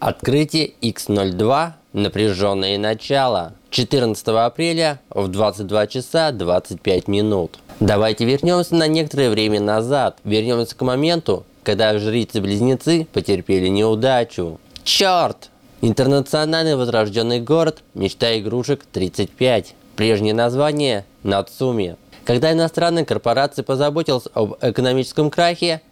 Открытие X02. Напряженное начало. 14 апреля в 22 часа 25 минут. Давайте вернемся на некоторое время назад. Вернемся к моменту, когда жрицы-близнецы потерпели неудачу. Черт! Интернациональный возрожденный город «Мечта игрушек 35». Прежнее название – Нацуми. Когда иностранная корпорация позаботилась об экономическом крахе,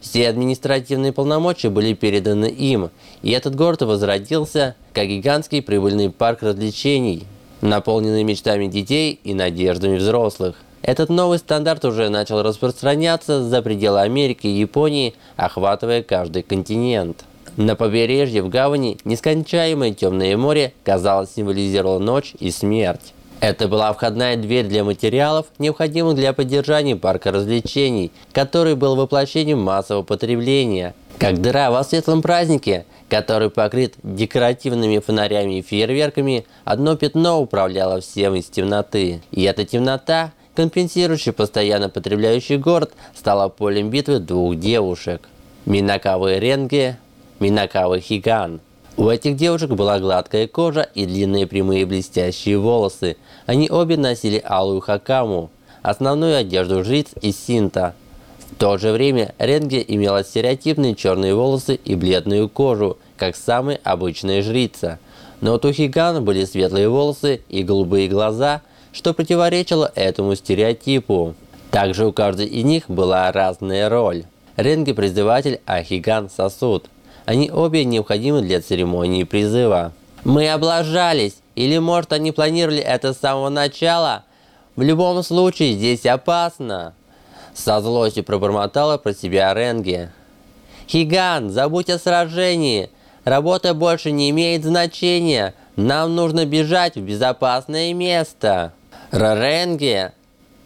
все административные полномочия были переданы им, и этот город возродился как гигантский прибыльный парк развлечений, наполненный мечтами детей и надеждами взрослых. Этот новый стандарт уже начал распространяться за пределы Америки и Японии, охватывая каждый континент. На побережье в гавани нескончаемое темное море, казалось, символизировало ночь и смерть. Это была входная дверь для материалов, необходимых для поддержания парка развлечений, который был воплощением массового потребления. Как дыра во светлом празднике, который покрыт декоративными фонарями и фейерверками, одно пятно управляло всем из темноты. И эта темнота, компенсирующая постоянно потребляющий город, стала полем битвы двух девушек. Минакавы Ренге, Минакавы Хиган – у этих девушек была гладкая кожа и длинные прямые блестящие волосы. Они обе носили алую хакаму, основную одежду жриц из синта. В то же время Ренге имела стереотипные черные волосы и бледную кожу, как самая обычная жрица. Но у Тухигана были светлые волосы и голубые глаза, что противоречило этому стереотипу. Также у каждой из них была разная роль. Ренге – призыватель, а Хиган – сосуд – они обе необходимы для церемонии призыва. Мы облажались. Или может они планировали это с самого начала? В любом случае здесь опасно. Со злостью пробормотала про себя Ренги. Хиган, забудь о сражении. Работа больше не имеет значения. Нам нужно бежать в безопасное место. Ренги,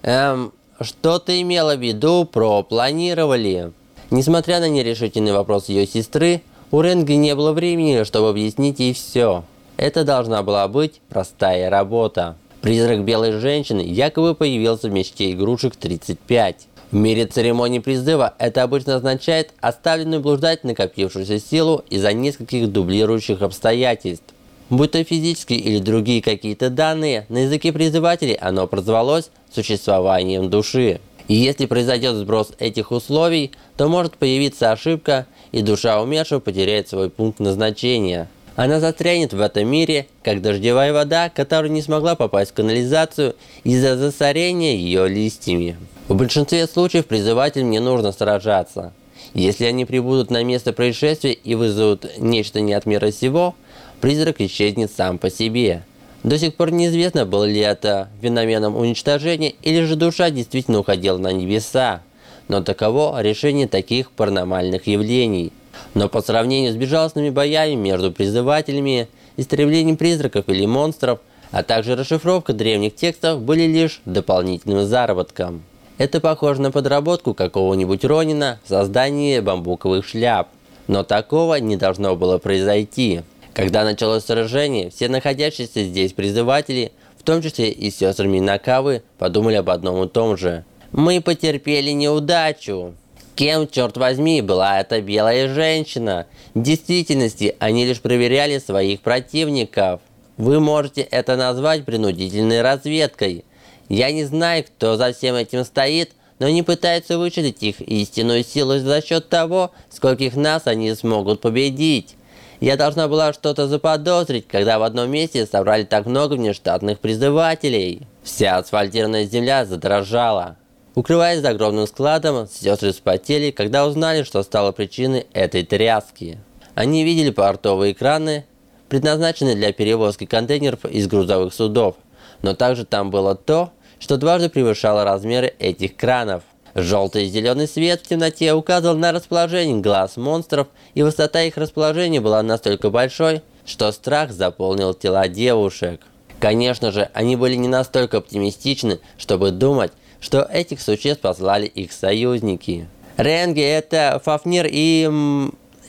эм, что ты имела в виду про планировали? Несмотря на нерешительный вопрос ее сестры, у Ренги не было времени, чтобы объяснить ей все. Это должна была быть простая работа. Призрак белой женщины якобы появился в мечте игрушек 35. В мире церемонии призыва это обычно означает оставленную блуждать накопившуюся силу из-за нескольких дублирующих обстоятельств. Будь то физические или другие какие-то данные, на языке призывателей оно прозвалось существованием души. И если произойдет сброс этих условий, то может появиться ошибка, и душа умершего потеряет свой пункт назначения. Она застрянет в этом мире, как дождевая вода, которая не смогла попасть в канализацию из-за засорения ее листьями. В большинстве случаев призывателям не нужно сражаться. Если они прибудут на место происшествия и вызовут нечто не от мира сего, призрак исчезнет сам по себе. До сих пор неизвестно, было ли это феноменом уничтожения или же душа действительно уходила на небеса. Но таково решение таких паранормальных явлений. Но по сравнению с безжалостными боями между призывателями, истреблением призраков или монстров, а также расшифровка древних текстов были лишь дополнительным заработком. Это похоже на подработку какого-нибудь Ронина в создании бамбуковых шляп. Но такого не должно было произойти. Когда началось сражение, все находящиеся здесь призыватели, в том числе и сестры Минакавы, подумали об одном и том же. Мы потерпели неудачу. Кем, черт возьми, была эта белая женщина? В действительности, они лишь проверяли своих противников. Вы можете это назвать принудительной разведкой. Я не знаю, кто за всем этим стоит, но они пытаются вычислить их истинную силу за счет того, скольких нас они смогут победить. Я должна была что-то заподозрить, когда в одном месте собрали так много внештатных призывателей. Вся асфальтированная земля задрожала. Укрываясь за огромным складом, сестры вспотели, когда узнали, что стало причиной этой тряски. Они видели портовые краны, предназначенные для перевозки контейнеров из грузовых судов, но также там было то, что дважды превышало размеры этих кранов. Желтый и зеленый свет в темноте указывал на расположение глаз монстров, и высота их расположения была настолько большой, что страх заполнил тела девушек. Конечно же, они были не настолько оптимистичны, чтобы думать, что этих существ послали их союзники. Ренги это Фафнир и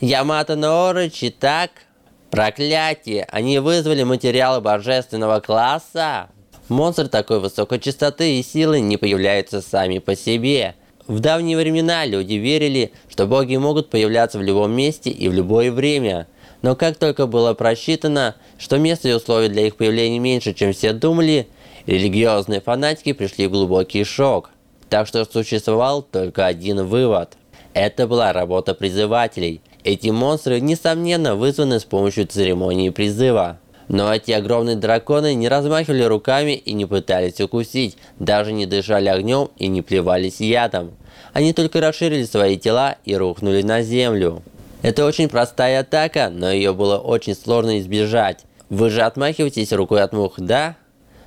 Ямато Нооричи, так? Проклятие! Они вызвали материалы божественного класса? Монстры такой высокой частоты и силы не появляются сами по себе. В давние времена люди верили, что боги могут появляться в любом месте и в любое время. Но как только было просчитано, что место и условия для их появления меньше, чем все думали, религиозные фанатики пришли в глубокий шок. Так что существовал только один вывод. Это была работа призывателей. Эти монстры, несомненно, вызваны с помощью церемонии призыва. Но эти огромные драконы не размахивали руками и не пытались укусить, даже не дышали огнем и не плевались ядом. Они только расширили свои тела и рухнули на землю. Это очень простая атака, но ее было очень сложно избежать. Вы же отмахиваетесь рукой от мух, да?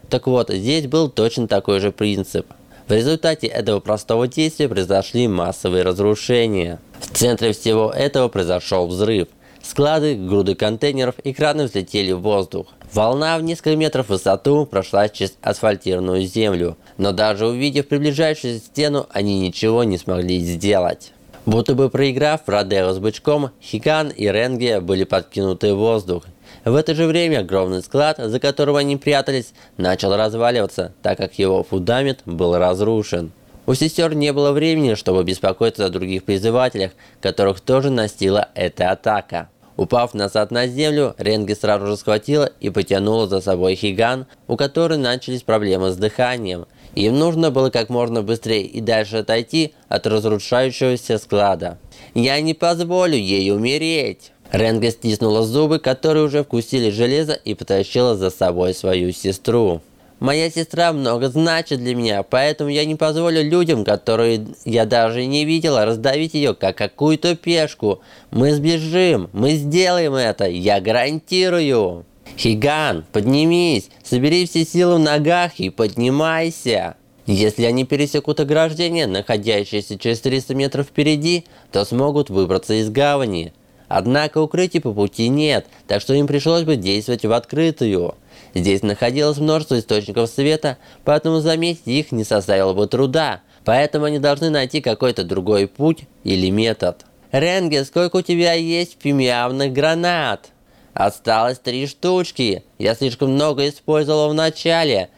Так вот, здесь был точно такой же принцип. В результате этого простого действия произошли массовые разрушения. В центре всего этого произошел взрыв. Склады, груды контейнеров и краны взлетели в воздух. Волна в несколько метров в высоту прошла через асфальтированную землю, но даже увидев приближающуюся стену, они ничего не смогли сделать. Будто бы проиграв Родео с бычком, Хиган и Ренге были подкинуты в воздух. В это же время огромный склад, за которым они прятались, начал разваливаться, так как его фундамент был разрушен. У сестер не было времени, чтобы беспокоиться о других призывателях, которых тоже настигла эта атака. Упав назад на землю, Ренги сразу же схватила и потянула за собой Хиган, у которой начались проблемы с дыханием. Им нужно было как можно быстрее и дальше отойти от разрушающегося склада. «Я не позволю ей умереть!» Ренга стиснула зубы, которые уже вкусили железо, и потащила за собой свою сестру. Моя сестра много значит для меня, поэтому я не позволю людям, которые я даже не видела, раздавить ее как какую-то пешку. Мы сбежим, мы сделаем это, я гарантирую. Хиган, поднимись, собери все силы в ногах и поднимайся. Если они пересекут ограждение, находящееся через 300 метров впереди, то смогут выбраться из гавани. Однако укрытий по пути нет, так что им пришлось бы действовать в открытую. Здесь находилось множество источников света, поэтому заметить их не составило бы труда. Поэтому они должны найти какой-то другой путь или метод. Ренге, сколько у тебя есть фимиамных гранат? Осталось три штучки. Я слишком много использовала в начале.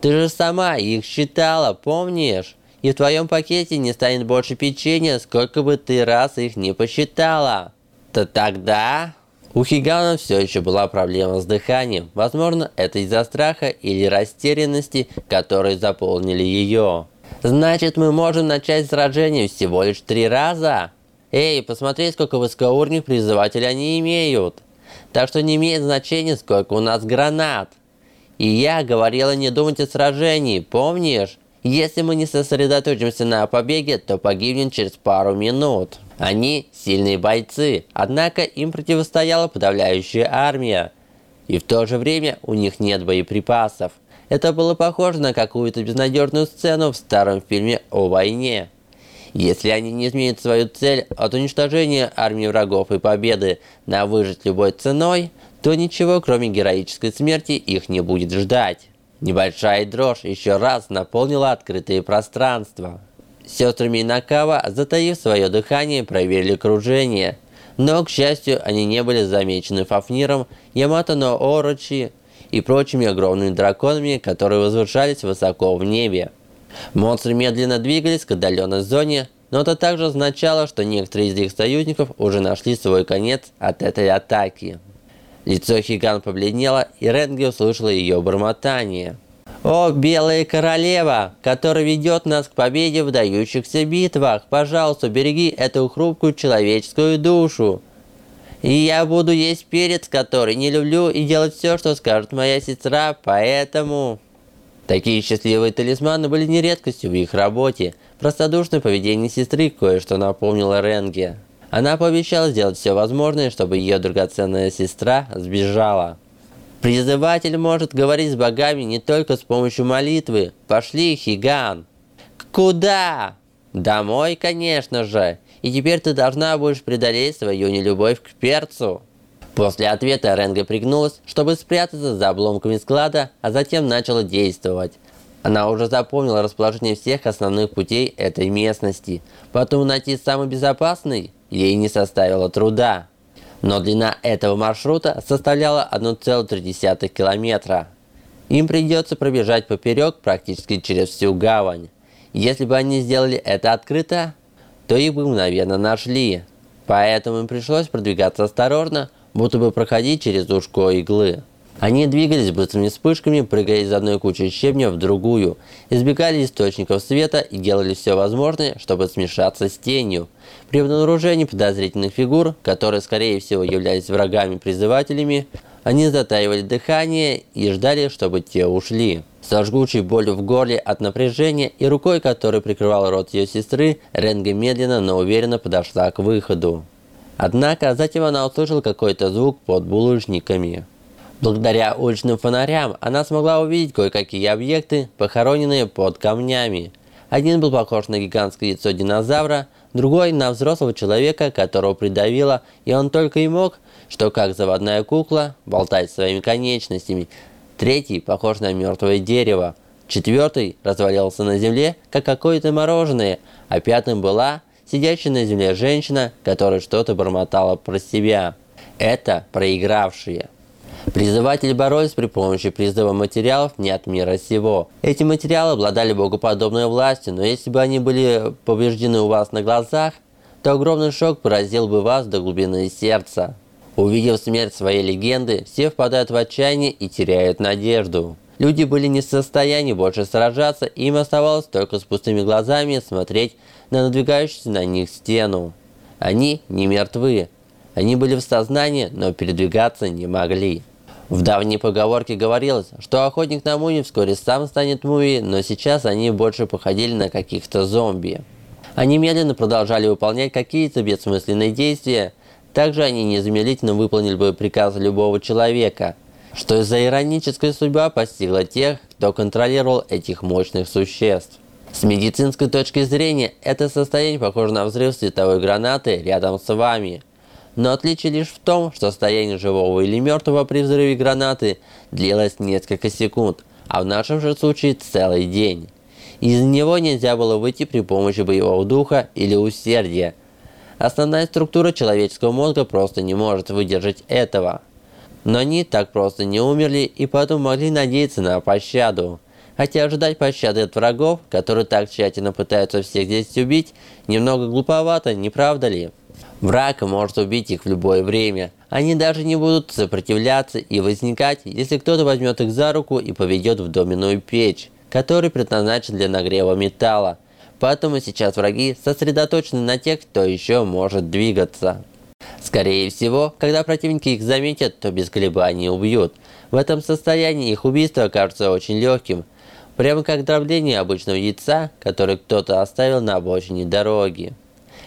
Ты же сама их считала, помнишь? И в твоем пакете не станет больше печенья, сколько бы ты раз их не посчитала. То тогда... У Хигана все еще была проблема с дыханием. Возможно, это из-за страха или растерянности, которые заполнили ее. Значит, мы можем начать сражение всего лишь три раза? Эй, посмотри, сколько высокоуровневых призывателей они имеют. Так что не имеет значения, сколько у нас гранат. И я говорила не думать о сражении, помнишь? Если мы не сосредоточимся на побеге, то погибнем через пару минут. Они сильные бойцы, однако им противостояла подавляющая армия. И в то же время у них нет боеприпасов. Это было похоже на какую-то безнадежную сцену в старом фильме о войне. Если они не изменят свою цель от уничтожения армии врагов и победы на выжить любой ценой, то ничего кроме героической смерти их не будет ждать. Небольшая дрожь еще раз наполнила открытые пространства. Сестры Минакава, затаив свое дыхание, проверили окружение. Но, к счастью, они не были замечены Фафниром, Ямато но Орочи и прочими огромными драконами, которые возвышались высоко в небе. Монстры медленно двигались к отдаленной зоне, но это также означало, что некоторые из их союзников уже нашли свой конец от этой атаки. Лицо Хиган побледнело, и Ренги услышала ее бормотание. «О, Белая Королева, которая ведет нас к победе в дающихся битвах, пожалуйста, береги эту хрупкую человеческую душу. И я буду есть перец, который не люблю, и делать все, что скажет моя сестра, поэтому...» Такие счастливые талисманы были не редкостью в их работе. Простодушное поведение сестры кое-что напомнило Ренге. Она пообещала сделать все возможное, чтобы ее драгоценная сестра сбежала. Призыватель может говорить с богами не только с помощью молитвы. Пошли, Хиган. Куда? Домой, конечно же. И теперь ты должна будешь преодолеть свою нелюбовь к перцу. После ответа Ренга пригнулась, чтобы спрятаться за обломками склада, а затем начала действовать. Она уже запомнила расположение всех основных путей этой местности, поэтому найти самый безопасный ей не составило труда. Но длина этого маршрута составляла 1,3 километра. Им придется пробежать поперек практически через всю гавань. Если бы они сделали это открыто, то их бы мгновенно нашли. Поэтому им пришлось продвигаться осторожно, будто бы проходить через ушко иглы. Они двигались быстрыми вспышками, прыгая из одной кучи щебня в другую, избегали источников света и делали все возможное, чтобы смешаться с тенью. При обнаружении подозрительных фигур, которые скорее всего являлись врагами-призывателями, они затаивали дыхание и ждали, чтобы те ушли. Со жгучей болью в горле от напряжения и рукой, которой прикрывал рот ее сестры, Ренга медленно, но уверенно подошла к выходу. Однако затем она услышала какой-то звук под булыжниками. Благодаря уличным фонарям она смогла увидеть кое-какие объекты, похороненные под камнями. Один был похож на гигантское яйцо динозавра, другой на взрослого человека, которого придавило, и он только и мог, что как заводная кукла, болтать своими конечностями. Третий похож на мертвое дерево. Четвертый развалился на земле, как какое-то мороженое, а пятым была сидящая на земле женщина, которая что-то бормотала про себя. Это проигравшие. Призыватели боролись при помощи призыва материалов не от мира сего. Эти материалы обладали богоподобной властью, но если бы они были повреждены у вас на глазах, то огромный шок поразил бы вас до глубины сердца. Увидев смерть своей легенды, все впадают в отчаяние и теряют надежду. Люди были не в состоянии больше сражаться, им оставалось только с пустыми глазами смотреть на надвигающуюся на них стену. Они не мертвы. Они были в сознании, но передвигаться не могли. В давней поговорке говорилось, что охотник на муми вскоре сам станет муми, но сейчас они больше походили на каких-то зомби. Они медленно продолжали выполнять какие-то бессмысленные действия, также они незамедлительно выполнили бы приказ любого человека, что из-за ироническая судьба постигла тех, кто контролировал этих мощных существ. С медицинской точки зрения, это состояние похоже на взрыв световой гранаты рядом с вами – но отличие лишь в том, что состояние живого или мертвого при взрыве гранаты длилось несколько секунд, а в нашем же случае целый день. Из него нельзя было выйти при помощи боевого духа или усердия. Основная структура человеческого мозга просто не может выдержать этого. Но они так просто не умерли и поэтому могли надеяться на пощаду. Хотя ожидать пощады от врагов, которые так тщательно пытаются всех здесь убить, немного глуповато, не правда ли? Враг может убить их в любое время. Они даже не будут сопротивляться и возникать, если кто-то возьмет их за руку и поведет в доменную печь, которая предназначена для нагрева металла. Поэтому сейчас враги сосредоточены на тех, кто еще может двигаться. Скорее всего, когда противники их заметят, то без колебаний убьют. В этом состоянии их убийство окажется очень легким, прямо как дробление обычного яйца, которое кто-то оставил на обочине дороги.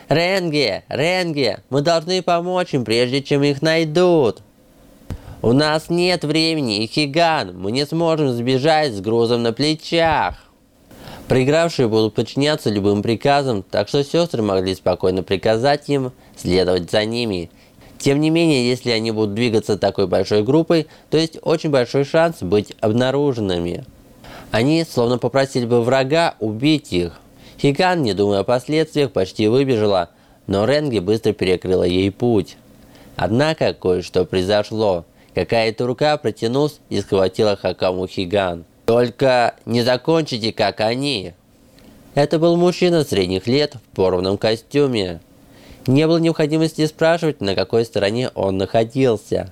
Ренге, Ренге, мы должны помочь им, прежде чем их найдут. У нас нет времени, Ихиган, мы не сможем сбежать с грузом на плечах. Проигравшие будут подчиняться любым приказам, так что сестры могли спокойно приказать им следовать за ними. Тем не менее, если они будут двигаться такой большой группой, то есть очень большой шанс быть обнаруженными. Они словно попросили бы врага убить их. Хиган, не думая о последствиях, почти выбежала, но Ренги быстро перекрыла ей путь. Однако кое-что произошло. Какая-то рука протянулась и схватила Хакаму Хиган. «Только не закончите, как они!» Это был мужчина средних лет в порванном костюме. Не было необходимости спрашивать, на какой стороне он находился.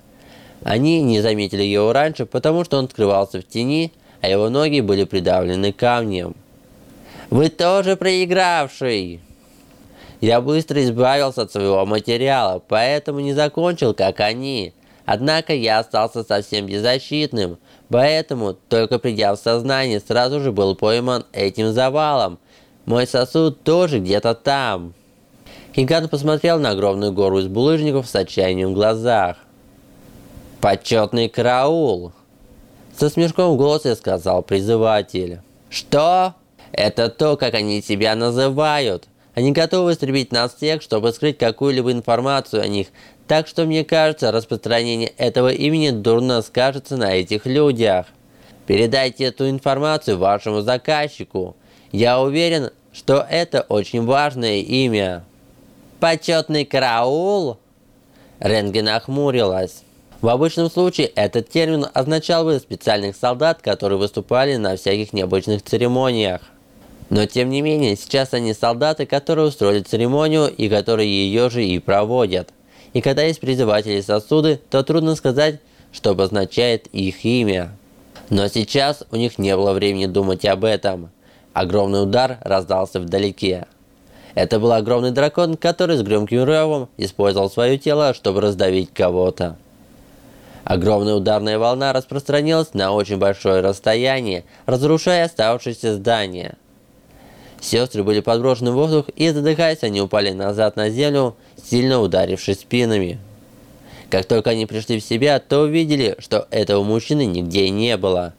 Они не заметили его раньше, потому что он скрывался в тени, а его ноги были придавлены камнем. Вы тоже проигравший. Я быстро избавился от своего материала, поэтому не закончил, как они. Однако я остался совсем беззащитным, поэтому, только придя в сознание, сразу же был пойман этим завалом. Мой сосуд тоже где-то там. Гигант посмотрел на огромную гору из булыжников с отчаянием в глазах. «Почетный караул!» Со смешком в голосе сказал призыватель. «Что?» Это то, как они себя называют. Они готовы истребить нас всех, чтобы скрыть какую-либо информацию о них. Так что мне кажется, распространение этого имени дурно скажется на этих людях. Передайте эту информацию вашему заказчику. Я уверен, что это очень важное имя. Почетный караул? Рентген охмурилась. В обычном случае этот термин означал бы специальных солдат, которые выступали на всяких необычных церемониях. Но тем не менее, сейчас они солдаты, которые устроили церемонию и которые ее же и проводят. И когда есть призыватели сосуды, то трудно сказать, что обозначает их имя. Но сейчас у них не было времени думать об этом. Огромный удар раздался вдалеке. Это был огромный дракон, который с громким ревом использовал свое тело, чтобы раздавить кого-то. Огромная ударная волна распространилась на очень большое расстояние, разрушая оставшиеся здания. Сестры были подброшены в воздух и, задыхаясь, они упали назад на землю, сильно ударившись спинами. Как только они пришли в себя, то увидели, что этого мужчины нигде не было.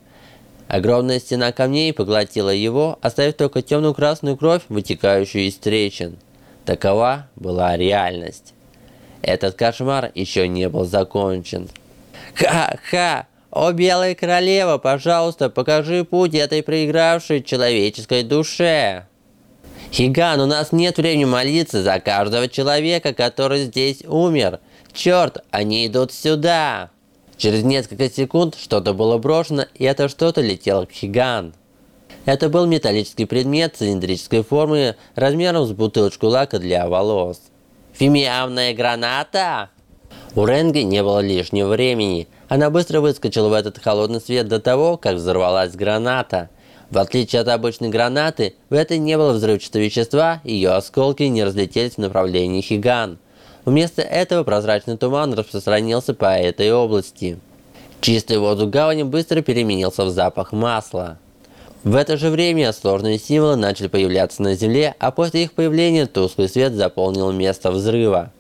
Огромная стена камней поглотила его, оставив только темную красную кровь, вытекающую из трещин. Такова была реальность. Этот кошмар еще не был закончен. «Ха-ха! О, Белая Королева, пожалуйста, покажи путь этой проигравшей человеческой душе!» «Хиган, у нас нет времени молиться за каждого человека, который здесь умер. Черт, они идут сюда!» Через несколько секунд что-то было брошено, и это что-то летело к Хиган. Это был металлический предмет цилиндрической формы размером с бутылочку лака для волос. «Фимиамная граната!» У Ренги не было лишнего времени. Она быстро выскочила в этот холодный свет до того, как взорвалась граната. В отличие от обычной гранаты, в этой не было взрывчатого вещества, ее осколки не разлетелись в направлении Хиган. Вместо этого прозрачный туман распространился по этой области. Чистый воздух гавани быстро переменился в запах масла. В это же время сложные символы начали появляться на Земле, а после их появления тусклый свет заполнил место взрыва.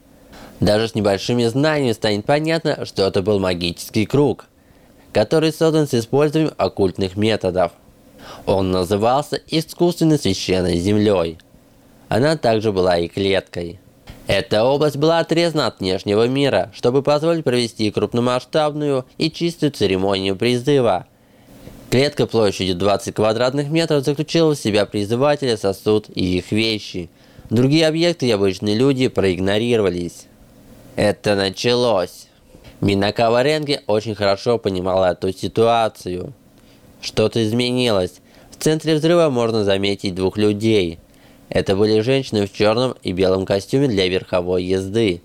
Даже с небольшими знаниями станет понятно, что это был магический круг, который создан с использованием оккультных методов. Он назывался искусственной священной землей. Она также была и клеткой. Эта область была отрезана от внешнего мира, чтобы позволить провести крупномасштабную и чистую церемонию призыва. Клетка площадью 20 квадратных метров заключила в себя призывателя, сосуд и их вещи. Другие объекты и обычные люди проигнорировались. Это началось. Минакава Ренге очень хорошо понимала эту ситуацию. Что-то изменилось. В центре взрыва можно заметить двух людей – это были женщины в черном и белом костюме для верховой езды.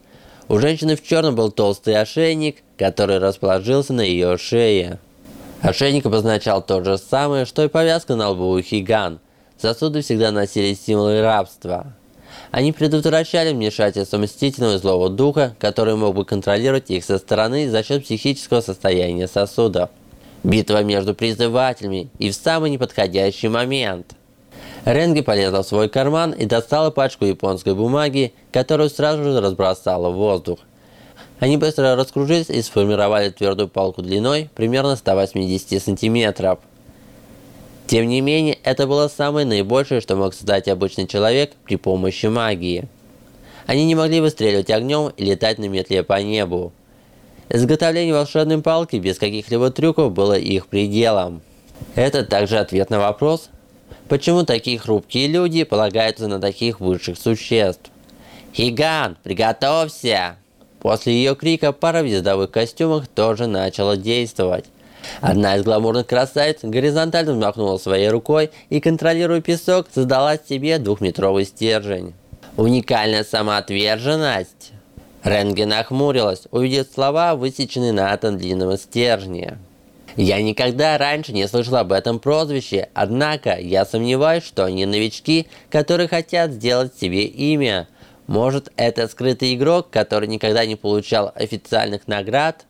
У женщины в черном был толстый ошейник, который расположился на ее шее. Ошейник обозначал то же самое, что и повязка на лбу у Хиган. Сосуды всегда носили символы рабства. Они предотвращали вмешательство мстительного злого духа, который мог бы контролировать их со стороны за счет психического состояния сосудов. Битва между призывателями и в самый неподходящий момент – Ренги полезла в свой карман и достала пачку японской бумаги, которую сразу же разбросала в воздух. Они быстро раскружились и сформировали твердую палку длиной примерно 180 сантиметров. Тем не менее, это было самое наибольшее, что мог создать обычный человек при помощи магии. Они не могли выстреливать огнем и летать на метле по небу. Изготовление волшебной палки без каких-либо трюков было их пределом. Это также ответ на вопрос, Почему такие хрупкие люди полагаются на таких высших существ? «Хиган, приготовься!» После ее крика пара в ездовых костюмах тоже начала действовать. Одна из гламурных красавиц горизонтально взмахнула своей рукой и, контролируя песок, создала себе двухметровый стержень. Уникальная самоотверженность. Ренген охмурилась, увидев слова, высеченные на этом длинном стержне. Я никогда раньше не слышал об этом прозвище, однако я сомневаюсь, что они новички, которые хотят сделать себе имя. Может, это скрытый игрок, который никогда не получал официальных наград?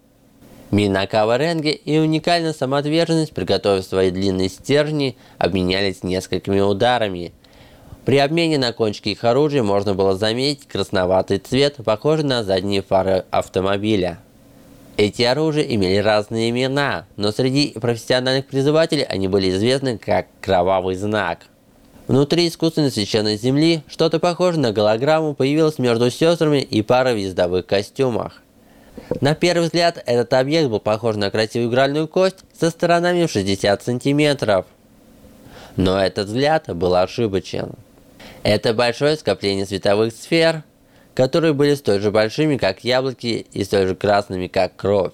Минакава Ренге и уникальная самоотверженность, приготовив свои длинные стержни, обменялись несколькими ударами. При обмене на кончики их оружия можно было заметить красноватый цвет, похожий на задние фары автомобиля. Эти оружия имели разные имена, но среди профессиональных призывателей они были известны как «Кровавый знак». Внутри искусственной священной земли что-то похожее на голограмму появилось между сестрами и парой в ездовых костюмах. На первый взгляд этот объект был похож на красивую игральную кость со сторонами в 60 сантиметров. Но этот взгляд был ошибочен. Это большое скопление световых сфер – которые были столь же большими, как яблоки, и столь же красными, как кровь.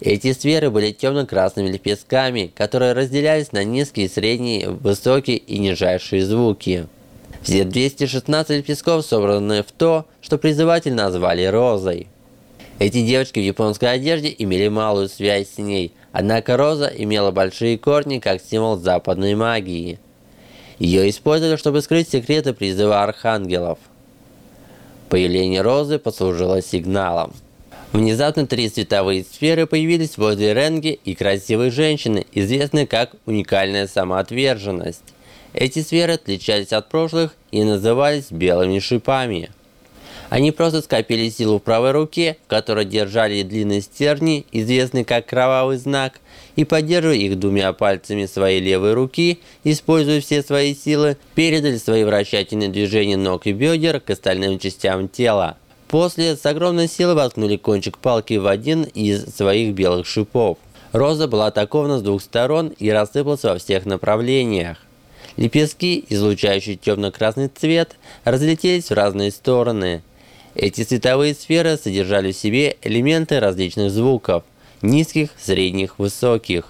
Эти сферы были темно-красными лепестками, которые разделялись на низкие, средние, высокие и нижайшие звуки. Все 216 лепестков собраны в то, что призыватель назвали розой. Эти девочки в японской одежде имели малую связь с ней, однако роза имела большие корни как символ западной магии. Ее использовали, чтобы скрыть секреты призыва архангелов. Появление розы послужило сигналом. Внезапно три световые сферы появились возле Ренги и красивой женщины, известной как уникальная самоотверженность. Эти сферы отличались от прошлых и назывались белыми шипами. Они просто скопили силу в правой руке, в которой держали длинные стерни, известные как кровавый знак, и поддерживая их двумя пальцами своей левой руки, используя все свои силы, передали свои вращательные движения ног и бедер к остальным частям тела. После с огромной силой воткнули кончик палки в один из своих белых шипов. Роза была атакована с двух сторон и рассыпалась во всех направлениях. Лепестки, излучающие темно-красный цвет, разлетелись в разные стороны – эти цветовые сферы содержали в себе элементы различных звуков – низких, средних, высоких.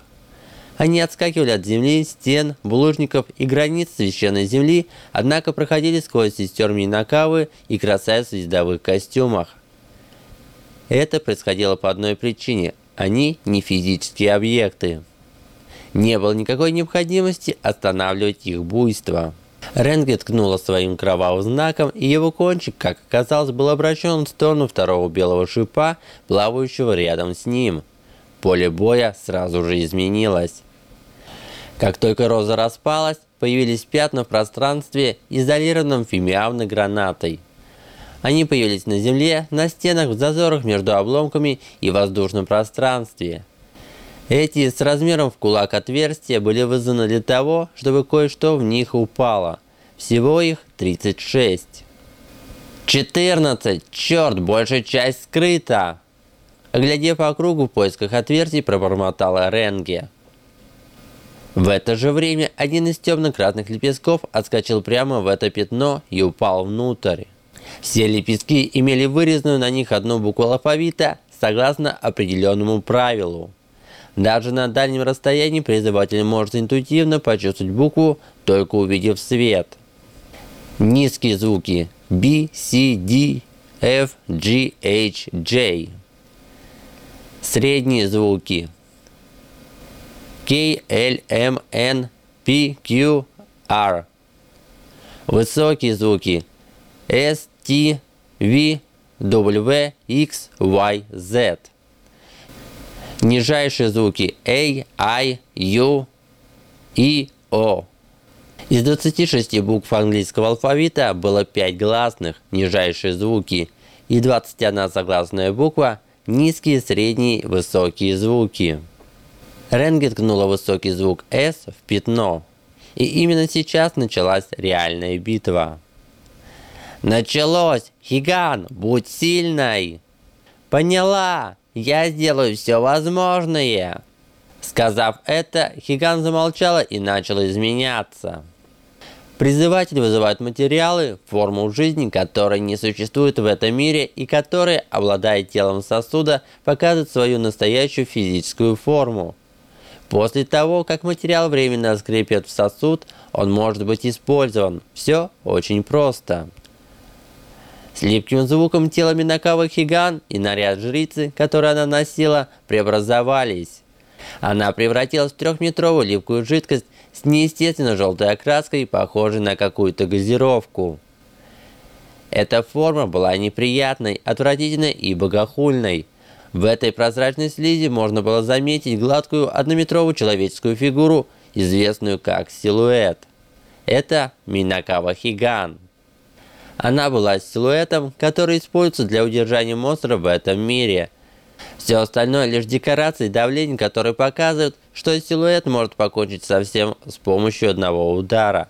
Они отскакивали от земли, стен, булыжников и границ священной земли, однако проходили сквозь сестер Минакавы и красавиц в ездовых костюмах. Это происходило по одной причине – они не физические объекты. Не было никакой необходимости останавливать их буйство. Ренги ткнула своим кровавым знаком, и его кончик, как оказалось, был обращен в сторону второго белого шипа, плавающего рядом с ним. Поле боя сразу же изменилось. Как только роза распалась, появились пятна в пространстве, изолированном фимиавной гранатой. Они появились на земле, на стенах, в зазорах между обломками и воздушном пространстве. Эти с размером в кулак отверстия были вызваны для того, чтобы кое-что в них упало. Всего их 36. 14! Черт, большая часть скрыта! Глядя по кругу в поисках отверстий, пробормотала Ренге. В это же время один из темно-красных лепестков отскочил прямо в это пятно и упал внутрь. Все лепестки имели вырезанную на них одну букву алфавита согласно определенному правилу. Даже на дальнем расстоянии призыватель может интуитивно почувствовать букву, только увидев свет. Низкие звуки B, C, D, F, G, H, J. Средние звуки K, L, M, N, P, Q, R. Высокие звуки S, T, V, W, X, Y, Z. Нижайшие звуки A, I, U, I, O. Из 26 букв английского алфавита было 5 гласных, нижайшие звуки, и 21 согласная буква, низкие, средние, высокие звуки. Ренги ткнула высокий звук S в пятно. И именно сейчас началась реальная битва. Началось! Хиган, будь сильной! Поняла! Я сделаю все возможное!» Сказав это, Хиган замолчала и начала изменяться. Призыватель вызывает материалы, форму жизни, которой не существует в этом мире и которые, обладая телом сосуда, показывают свою настоящую физическую форму. После того, как материал временно скрепит в сосуд, он может быть использован. Все очень просто. С липким звуком тело Минакавы Хиган и наряд жрицы, который она носила, преобразовались. Она превратилась в трехметровую липкую жидкость с неестественно желтой окраской, похожей на какую-то газировку. Эта форма была неприятной, отвратительной и богохульной. В этой прозрачной слизи можно было заметить гладкую однометровую человеческую фигуру, известную как силуэт. Это Минакава Хиган. Она была силуэтом, который используется для удержания монстра в этом мире. Все остальное лишь декорации давление, которые показывают, что силуэт может покончить совсем с помощью одного удара.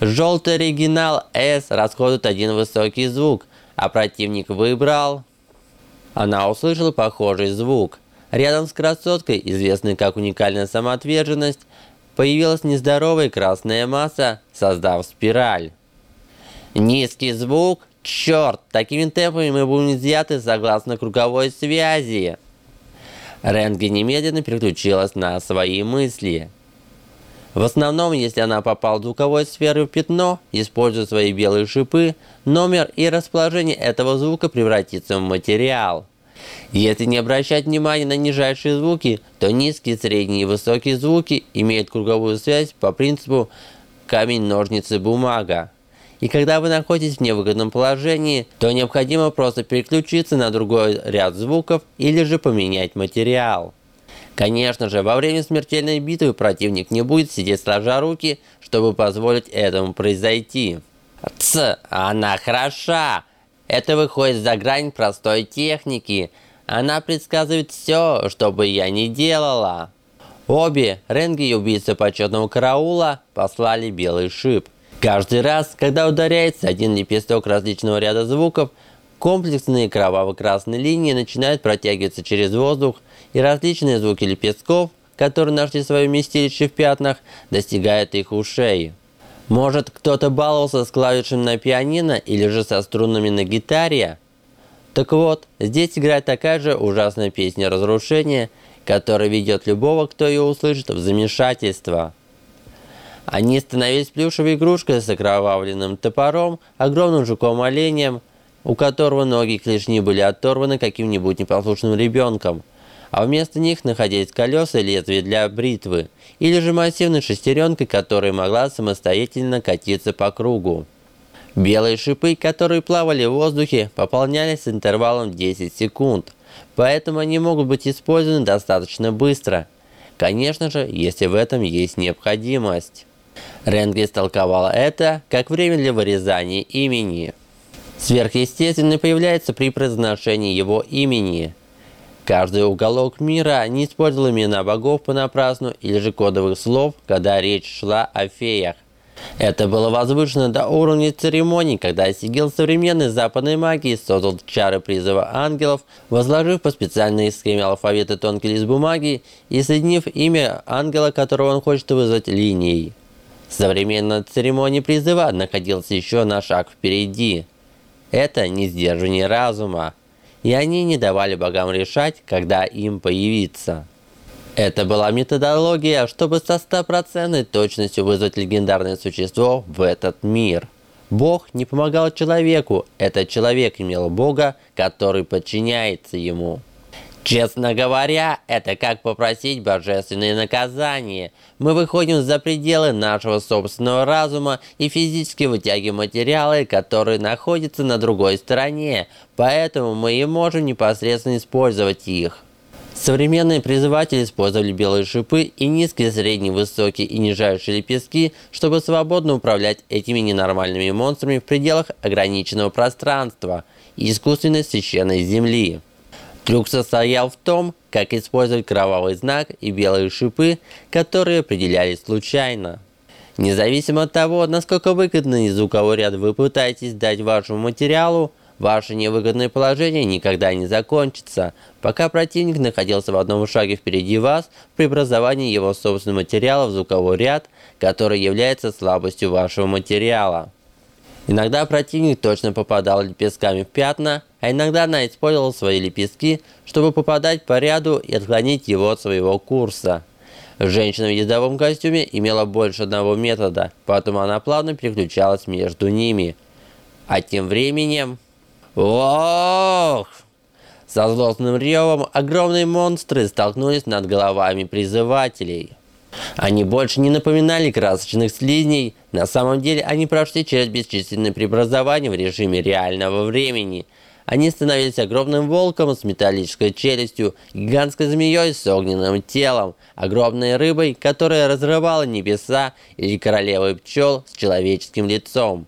Желтый оригинал S расходует один высокий звук, а противник выбрал... Она услышала похожий звук. Рядом с красоткой, известной как уникальная самоотверженность, появилась нездоровая красная масса, создав спираль. Низкий звук? Черт, такими темпами мы будем изъяты согласно круговой связи. Ренги немедленно переключилась на свои мысли. В основном, если она попала в звуковой сферу в пятно, используя свои белые шипы, номер и расположение этого звука превратится в материал. Если не обращать внимания на нижайшие звуки, то низкие, средние и высокие звуки имеют круговую связь по принципу камень, ножницы, бумага. И когда вы находитесь в невыгодном положении, то необходимо просто переключиться на другой ряд звуков или же поменять материал. Конечно же, во время смертельной битвы противник не будет сидеть сложа руки, чтобы позволить этому произойти. Ц, она хороша! Это выходит за грань простой техники. Она предсказывает все, что бы я ни делала. Обе, Ренги и убийца почетного караула, послали белый шип. Каждый раз, когда ударяется один лепесток различного ряда звуков, комплексные кроваво-красные линии начинают протягиваться через воздух, и различные звуки лепестков, которые нашли свое местечко в пятнах, достигают их ушей. Может, кто-то баловался с клавишами на пианино или же со струнами на гитаре? Так вот, здесь играет такая же ужасная песня разрушения, которая ведет любого, кто ее услышит, в замешательство. Они становились плюшевой игрушкой с окровавленным топором, огромным жуком-оленем, у которого ноги и клешни были оторваны каким-нибудь непослушным ребенком – а вместо них находились колеса и лезвия для бритвы, или же массивной шестеренкой, которая могла самостоятельно катиться по кругу. Белые шипы, которые плавали в воздухе, пополнялись с интервалом 10 секунд, поэтому они могут быть использованы достаточно быстро. Конечно же, если в этом есть необходимость. Ренги истолковала это как время для вырезания имени. Сверхъестественное появляется при произношении его имени – Каждый уголок мира не использовал имена богов понапрасну или же кодовых слов, когда речь шла о феях. Это было возвышено до уровня церемоний, когда Сигил современной западной магии создал чары призыва ангелов, возложив по специальной схеме алфавита тонкий лист бумаги и соединив имя ангела, которого он хочет вызвать линией. Современная церемония призыва находилась еще на шаг впереди. Это не сдерживание разума, и они не давали богам решать, когда им появиться. Это была методология, чтобы со стопроцентной точностью вызвать легендарное существо в этот мир. Бог не помогал человеку, этот человек имел Бога, который подчиняется ему. Честно говоря, это как попросить божественное наказание. Мы выходим за пределы нашего собственного разума и физически вытягиваем материалы, которые находятся на другой стороне, поэтому мы и можем непосредственно использовать их. Современные призыватели использовали белые шипы и низкие, средние, высокие и нижайшие лепестки, чтобы свободно управлять этими ненормальными монстрами в пределах ограниченного пространства и искусственной священной земли. Трюк состоял в том, как использовать кровавый знак и белые шипы, которые определялись случайно. Независимо от того, насколько выгодный звуковой ряд вы пытаетесь дать вашему материалу, ваше невыгодное положение никогда не закончится, пока противник находился в одном шаге впереди вас в преобразовании его собственного материала в звуковой ряд, который является слабостью вашего материала. Иногда противник точно попадал лепестками в пятна, а иногда она использовала свои лепестки, чтобы попадать по ряду и отклонить его от своего курса. Женщина в ездовом костюме имела больше одного метода, поэтому она плавно переключалась между ними. А тем временем... Ох! Со злостным ревом огромные монстры столкнулись над головами призывателей. Они больше не напоминали красочных слизней, на самом деле они прошли через бесчисленные преобразования в режиме реального времени. Они становились огромным волком с металлической челюстью, гигантской змеей с огненным телом, огромной рыбой, которая разрывала небеса, или королевой пчел с человеческим лицом.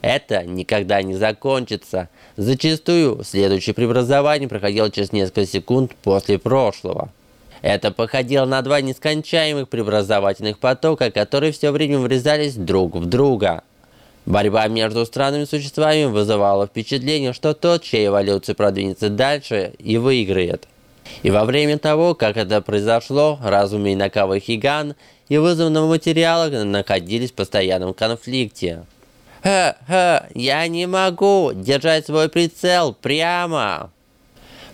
Это никогда не закончится. Зачастую следующее преобразование проходило через несколько секунд после прошлого. Это походило на два нескончаемых преобразовательных потока, которые все время врезались друг в друга. Борьба между странными существами вызывала впечатление, что тот, чья эволюция продвинется дальше, и выиграет. И во время того, как это произошло, разум Минакава Хиган и вызванного материала находились в постоянном конфликте. «Ха-ха, я не могу держать свой прицел прямо!»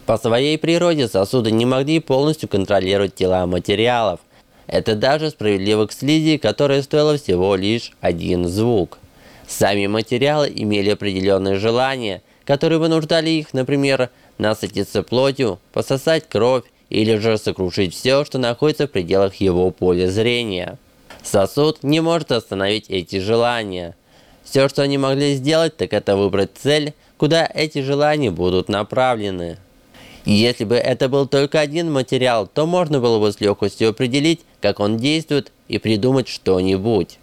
По своей природе сосуды не могли полностью контролировать тела материалов. Это даже справедливо к слизи, которая стоила всего лишь один звук. Сами материалы имели определенные желания, которые вынуждали их, например, насытиться плотью, пососать кровь или же сокрушить все, что находится в пределах его поля зрения. Сосуд не может остановить эти желания. Все, что они могли сделать, так это выбрать цель, куда эти желания будут направлены. Если бы это был только один материал, то можно было бы с легкостью определить, как он действует и придумать что-нибудь.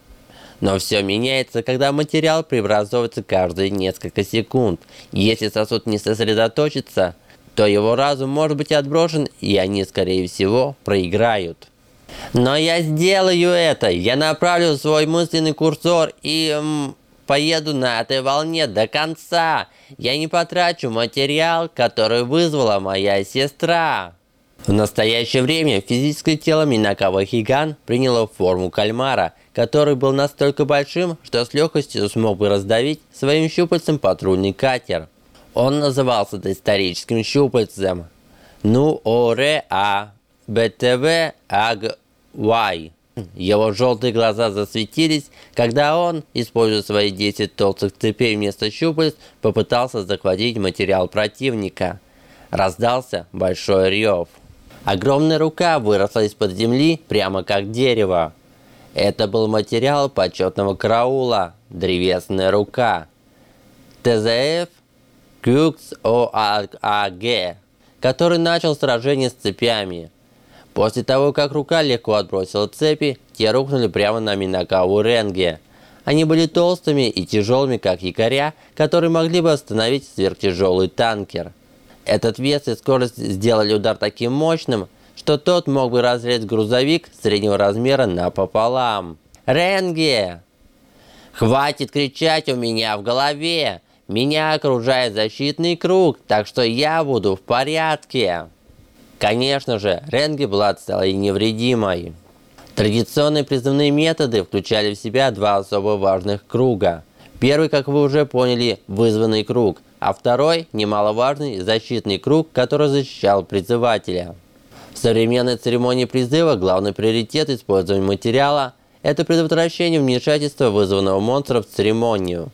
Но все меняется, когда материал преобразовывается каждые несколько секунд. Если сосуд не сосредоточится, то его разум может быть отброшен, и они, скорее всего, проиграют. Но я сделаю это. Я направлю свой мысленный курсор и м, поеду на этой волне до конца. Я не потрачу материал, который вызвала моя сестра. В настоящее время физическое тело Минакава Хиган приняло форму кальмара, который был настолько большим, что с легкостью смог бы раздавить своим щупальцем патрульный катер. Он назывался доисторическим щупальцем. Ну, оре Его желтые глаза засветились, когда он, используя свои 10 толстых цепей вместо щупалец, попытался захватить материал противника. Раздался большой рев. Огромная рука выросла из-под земли, прямо как дерево. Это был материал почетного караула, древесная рука. ТЗФ Кюкс ОАГ, который начал сражение с цепями. После того, как рука легко отбросила цепи, те рухнули прямо на Минакаву Ренге. Они были толстыми и тяжелыми, как якоря, которые могли бы остановить сверхтяжелый танкер. Этот вес и скорость сделали удар таким мощным, что тот мог бы разрезать грузовик среднего размера напополам. «Ренге! Хватит кричать у меня в голове! Меня окружает защитный круг, так что я буду в порядке!» Конечно же, Ренге была целой и невредимой. Традиционные призывные методы включали в себя два особо важных круга. Первый, как вы уже поняли, вызванный круг, а второй – немаловажный защитный круг, который защищал призывателя. В современной церемонии призыва главный приоритет использования материала – это предотвращение вмешательства вызванного монстра в церемонию.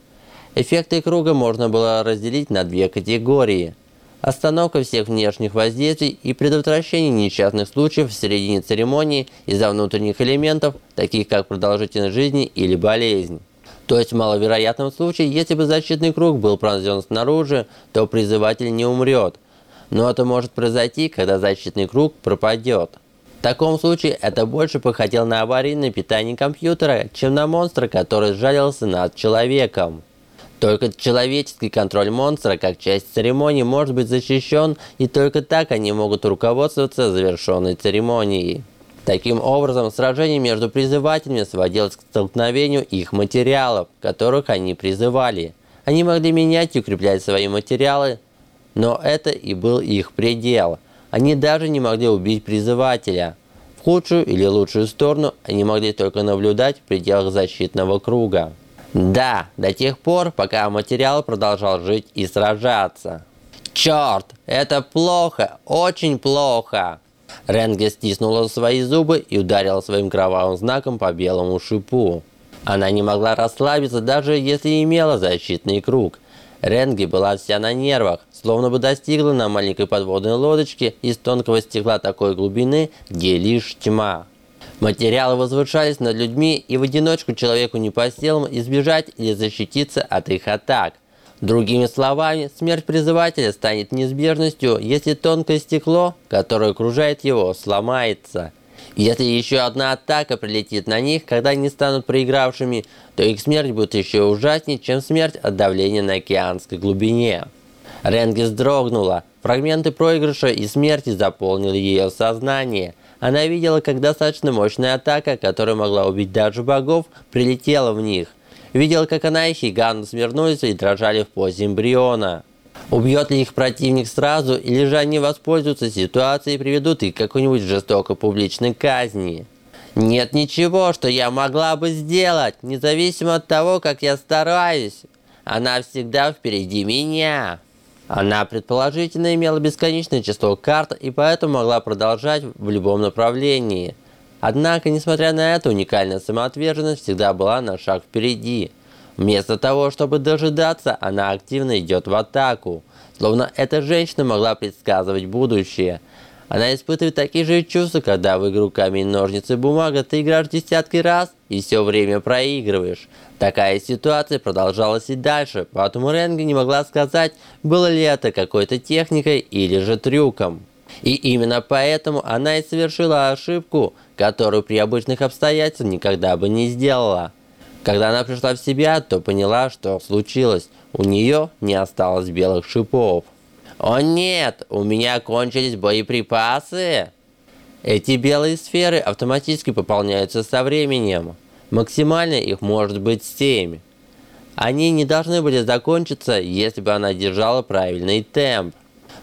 Эффекты круга можно было разделить на две категории. Остановка всех внешних воздействий и предотвращение несчастных случаев в середине церемонии из-за внутренних элементов, таких как продолжительность жизни или болезнь. То есть в маловероятном случае, если бы защитный круг был пронзен снаружи, то призыватель не умрет. Но это может произойти, когда защитный круг пропадет. В таком случае это больше походило на аварийное питание компьютера, чем на монстра, который сжалился над человеком. Только человеческий контроль монстра как часть церемонии может быть защищен, и только так они могут руководствоваться завершенной церемонией. Таким образом, сражение между призывателями сводилось к столкновению их материалов, которых они призывали. Они могли менять и укреплять свои материалы, но это и был их предел. Они даже не могли убить призывателя. В худшую или лучшую сторону они могли только наблюдать в пределах защитного круга. Да, до тех пор, пока материал продолжал жить и сражаться. Черт, это плохо, очень плохо. Ренге стиснула свои зубы и ударила своим кровавым знаком по белому шипу. Она не могла расслабиться, даже если имела защитный круг. Ренге была вся на нервах, словно бы достигла на маленькой подводной лодочке из тонкого стекла такой глубины, где лишь тьма. Материалы возвышались над людьми, и в одиночку человеку не по силам избежать или защититься от их атак. Другими словами, смерть призывателя станет неизбежностью, если тонкое стекло, которое окружает его, сломается. Если еще одна атака прилетит на них, когда они станут проигравшими, то их смерть будет еще ужаснее, чем смерть от давления на океанской глубине. Ренги вздрогнула. Фрагменты проигрыша и смерти заполнили ее сознание. Она видела, как достаточно мощная атака, которая могла убить даже богов, прилетела в них. Видел, как она и Хиган свернулись и дрожали в позе эмбриона. Убьет ли их противник сразу, или же они воспользуются ситуацией и приведут их к какой-нибудь жестокой публичной казни? Нет ничего, что я могла бы сделать, независимо от того, как я стараюсь. Она всегда впереди меня. Она предположительно имела бесконечное число карт и поэтому могла продолжать в любом направлении. Однако, несмотря на это, уникальная самоотверженность всегда была на шаг впереди. Вместо того, чтобы дожидаться, она активно идет в атаку. словно эта женщина могла предсказывать будущее. Она испытывает такие же чувства, когда в игру камень, ножницы, бумага ты играешь десятки раз и все время проигрываешь. Такая ситуация продолжалась и дальше, поэтому Ренги не могла сказать, было ли это какой-то техникой или же трюком. И именно поэтому она и совершила ошибку, которую при обычных обстоятельствах никогда бы не сделала. Когда она пришла в себя, то поняла, что случилось. У нее не осталось белых шипов. «О нет, у меня кончились боеприпасы!» Эти белые сферы автоматически пополняются со временем. Максимально их может быть 7. Они не должны были закончиться, если бы она держала правильный темп.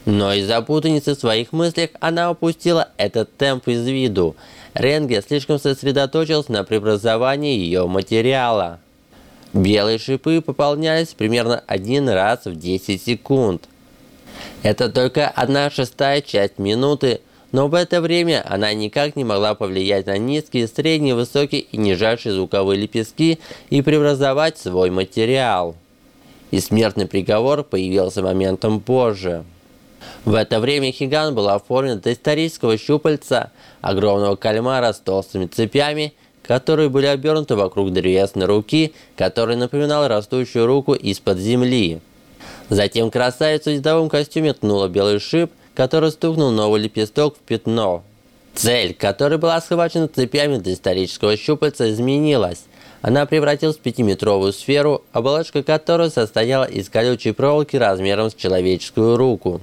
Но из-за путаницы в своих мыслях она упустила этот темп из виду. Ренге слишком сосредоточился на преобразовании ее материала. Белые шипы пополнялись примерно один раз в 10 секунд. Это только одна шестая часть минуты, но в это время она никак не могла повлиять на низкие, средние, высокие и нижайшие звуковые лепестки и преобразовать свой материал. И смертный приговор появился моментом позже. В это время Хиган был оформлен до исторического щупальца огромного кальмара с толстыми цепями, которые были обернуты вокруг древесной руки, которая напоминала растущую руку из-под земли. Затем красавица в ездовом костюме ткнула белый шип, который стукнул новый лепесток в пятно. Цель, которая была схвачена цепями до исторического щупальца, изменилась. Она превратилась в пятиметровую сферу, оболочка которой состояла из колючей проволоки размером с человеческую руку.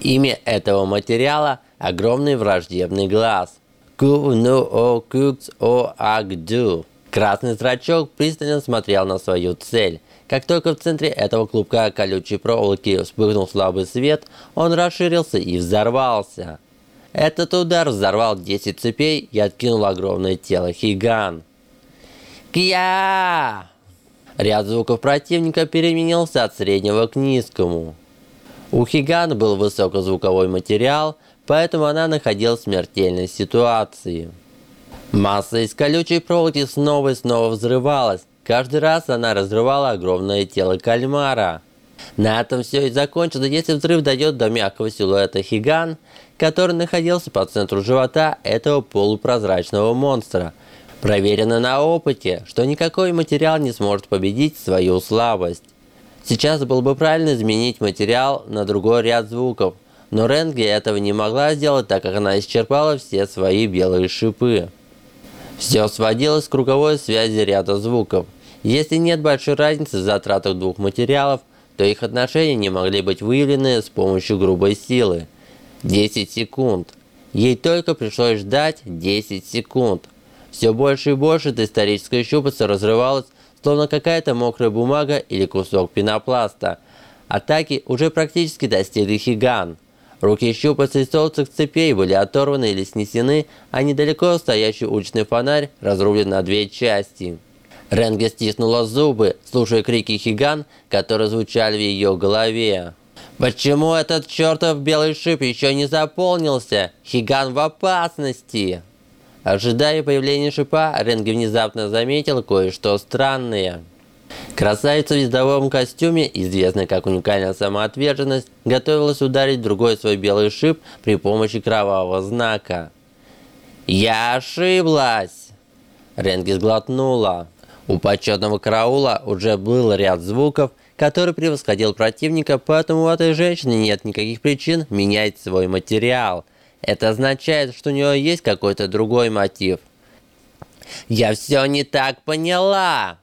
Имя этого материала – огромный враждебный глаз. Ку-ну-о-кукс-о-ак-ду. Красный зрачок пристально смотрел на свою цель. Как только в центре этого клубка колючей проволоки вспыхнул слабый свет, он расширился и взорвался. Этот удар взорвал 10 цепей и откинул огромное тело Хиган. Кья! Ряд звуков противника переменился от среднего к низкому. У Хиган был высокозвуковой материал, поэтому она находилась в смертельной ситуации. Масса из колючей проволоки снова и снова взрывалась. Каждый раз она разрывала огромное тело кальмара. На этом все и закончилось, если взрыв дойдет до мягкого силуэта Хиган, который находился по центру живота этого полупрозрачного монстра. Проверено на опыте, что никакой материал не сможет победить свою слабость. Сейчас было бы правильно изменить материал на другой ряд звуков, но Ренги этого не могла сделать, так как она исчерпала все свои белые шипы. Все сводилось к круговой связи ряда звуков. Если нет большой разницы в затратах двух материалов, то их отношения не могли быть выявлены с помощью грубой силы. 10 секунд. Ей только пришлось ждать 10 секунд. Все больше и больше эта историческая щупальца разрывалась словно какая-то мокрая бумага или кусок пенопласта. Атаки уже практически достигли Хиган. Руки щупальца и столбцев цепей были оторваны или снесены, а недалеко стоящий уличный фонарь разрублен на две части. Ренге стиснула зубы, слушая крики Хиган, которые звучали в ее голове. «Почему этот чертов белый шип еще не заполнился? Хиган в опасности!» Ожидая появления шипа, Ренги внезапно заметил кое-что странное. Красавица в ездовом костюме, известная как уникальная самоотверженность, готовилась ударить другой свой белый шип при помощи кровавого знака. «Я ошиблась!» Ренги сглотнула. У почетного караула уже был ряд звуков, который превосходил противника, поэтому у этой женщины нет никаких причин менять свой материал – это означает, что у него есть какой-то другой мотив. «Я все не так поняла!»